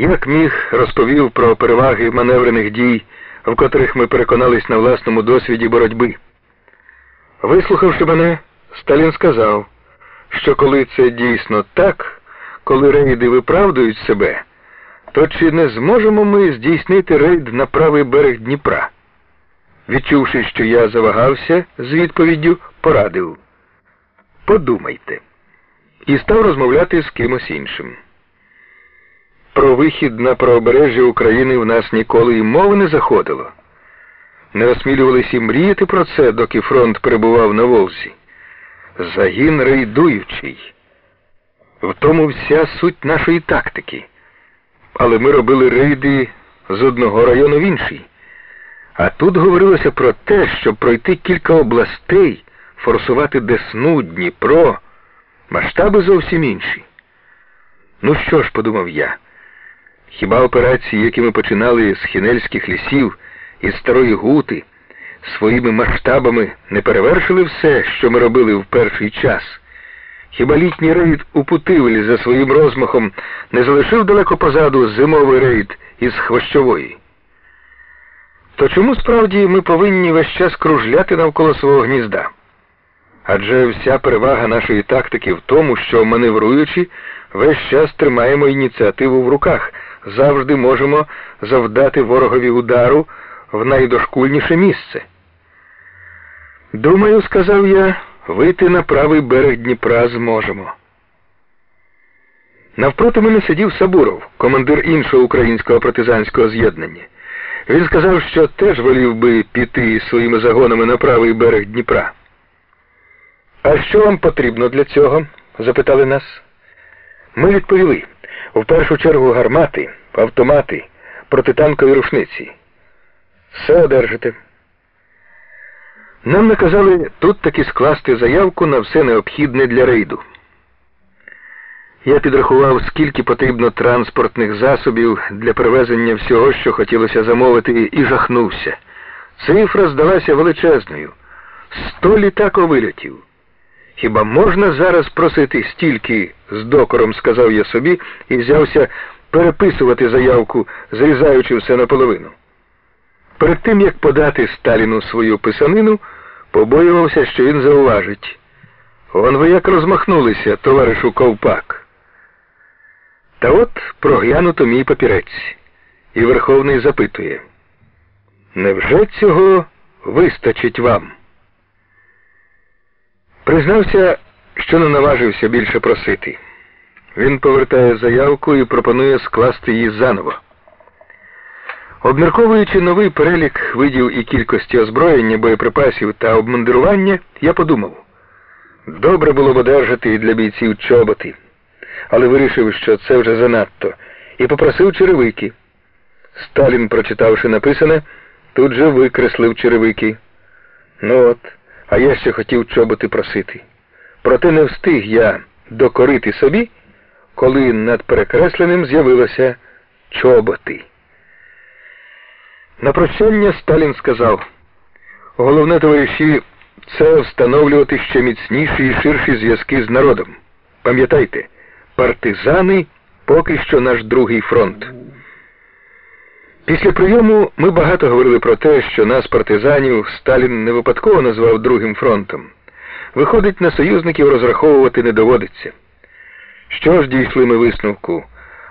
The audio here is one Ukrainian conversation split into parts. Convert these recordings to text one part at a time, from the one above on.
Як міг, розповів про переваги маневрених дій, в котрих ми переконались на власному досвіді боротьби. Вислухавши мене, Сталін сказав, що коли це дійсно так, коли рейди виправдують себе, то чи не зможемо ми здійснити рейд на правий берег Дніпра? Відчувши, що я завагався з відповіддю, порадив. Подумайте. І став розмовляти з кимось іншим. Про вихід на правобережжя України в нас ніколи і мови не заходило. Не осмілювалися і мріяти про це, доки фронт перебував на Волзі. Загін рейдуючий. В тому вся суть нашої тактики. Але ми робили рейди з одного району в інший. А тут говорилося про те, щоб пройти кілька областей, форсувати Десну, Дніпро, масштаби зовсім інші. Ну що ж, подумав я, хіба операції, які ми починали з Хінельських лісів із Старої Гути, своїми масштабами не перевершили все, що ми робили в перший час? Хіба літній рейд у Путивлі за своїм розмахом не залишив далеко позаду зимовий рейд із Хвощевої? То чому справді ми повинні весь час кружляти навколо свого гнізда? Адже вся перевага нашої тактики в тому, що маневруючи, весь час тримаємо ініціативу в руках, завжди можемо завдати ворогові удару в найдошкульніше місце. Думаю, сказав я, вийти на правий берег Дніпра зможемо. Навпроти мене сидів Сабуров, командир іншого українського партизанського з'єднання. Він сказав, що теж волів би піти своїми загонами на правий берег Дніпра. А що вам потрібно для цього? запитали нас. Ми відповіли в першу чергу гармати, автомати, протитанкові рушниці. Все одержите. Нам наказали тут таки скласти заявку на все необхідне для рейду. Я підрахував, скільки потрібно транспортних засобів для перевезення всього, що хотілося замовити, і жахнувся. Цифра здалася величезною. Сто літаковильотів. Хіба можна зараз просити стільки з докором, сказав я собі, і взявся переписувати заявку, зрізаючи все наполовину. Перед тим, як подати Сталіну свою писанину, побоювався, що він зауважить. Он ви як розмахнулися, товаришу Ковпак. Та от проглянуто мій папірець, і Верховний запитує. Невже цього вистачить вам? Признався, що не наважився більше просити. Він повертає заявку і пропонує скласти її заново. Обмірковуючи новий перелік видів і кількості озброєння, боєприпасів та обмундирування, я подумав, добре було б одержати і для бійців чоботи, але вирішив, що це вже занадто, і попросив черевики. Сталін, прочитавши написане, тут же викреслив черевики. Ну от, а я ще хотів чоботи просити. Проте не встиг я докорити собі, коли над перекресленим з'явилося чоботи. На прощання Сталін сказав, головне товариші, це встановлювати ще міцніші і ширші зв'язки з народом. Пам'ятайте, партизани поки що наш другий фронт. Після прийому ми багато говорили про те, що нас, партизанів, Сталін не випадково назвав Другим фронтом. Виходить, на союзників розраховувати не доводиться. Що ж дійшли ми висновку?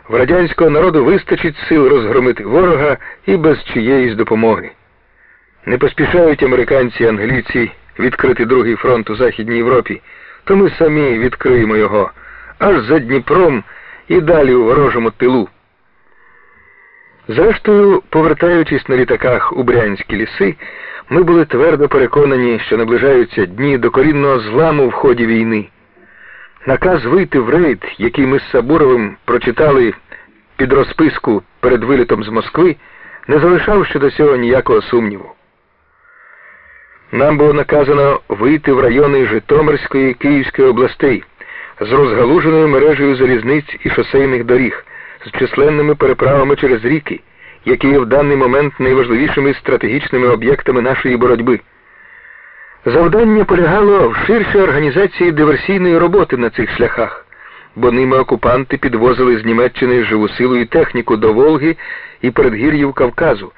В радянського народу вистачить сил розгромити ворога і без чиєїсь допомоги. Не поспішають американці і англійці відкрити другий фронт у Західній Європі, то ми самі відкриємо його аж за Дніпром і далі у ворожому тилу. Зрештою, повертаючись на літаках у брянські ліси, ми були твердо переконані, що наближаються дні докорінного зламу в ході війни. Наказ вийти в рейд, який ми з Сабуровим прочитали під розписку перед вилітом з Москви, не залишав щодо цього ніякого сумніву. Нам було наказано вийти в райони Житомирської і Київської областей з розгалуженою мережею залізниць і шосейних доріг, з численними переправами через ріки, які є в даний момент найважливішими стратегічними об'єктами нашої боротьби. Завдання полягало в ширшій організації диверсійної роботи на цих шляхах, бо ними окупанти підвозили з Німеччини живу силу і техніку до Волги і передгір'їв Кавказу.